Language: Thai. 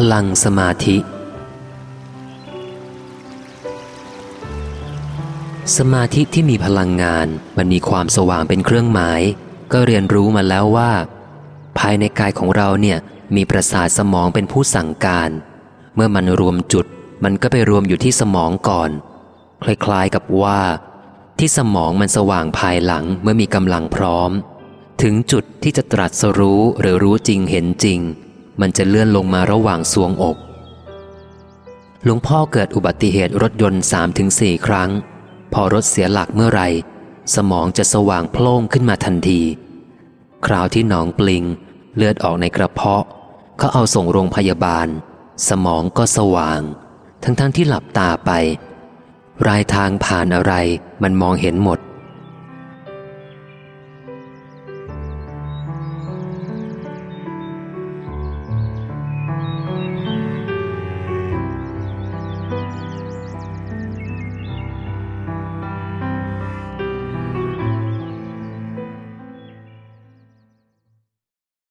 พลังสมาธิ สมาธิที่มีพลังงานมันมีความสว่างเป็นเครื่องหมาย ก็เรียนรู้มาแล้วว่า ภายในกายของเราเนี่ยมีประสาทสมองเป็นผู้สั่งการ เมื่อมันรวมจุด มันก็ไปรวมอยู่ที่สมองก่อน คล้ายๆกับว่า ที่สมองมันสว่างภายหลังเมื่อมีกำลังพร้อม ถึงจุดที่จะตรัสรู้หรือรู้จริงเห็นจริง มันจะเลื่อนลงมาระหว่างสวงอก หลวงพ่อเกิดอุบัติเหตุรถยนต์สามถึงสี่ครั้ง พอรถเสียหลักเมื่อไรสมองจะสว่างโพล่งขึ้นมาทันที คราวที่หนองปลิง เลือดออกในกระเพาะ เขาเอาส่งโรงพยาบาล สมองก็สว่าง ทั้งๆทที่หลับตาไป รายทางผ่านอะไรมันมองเห็นหมด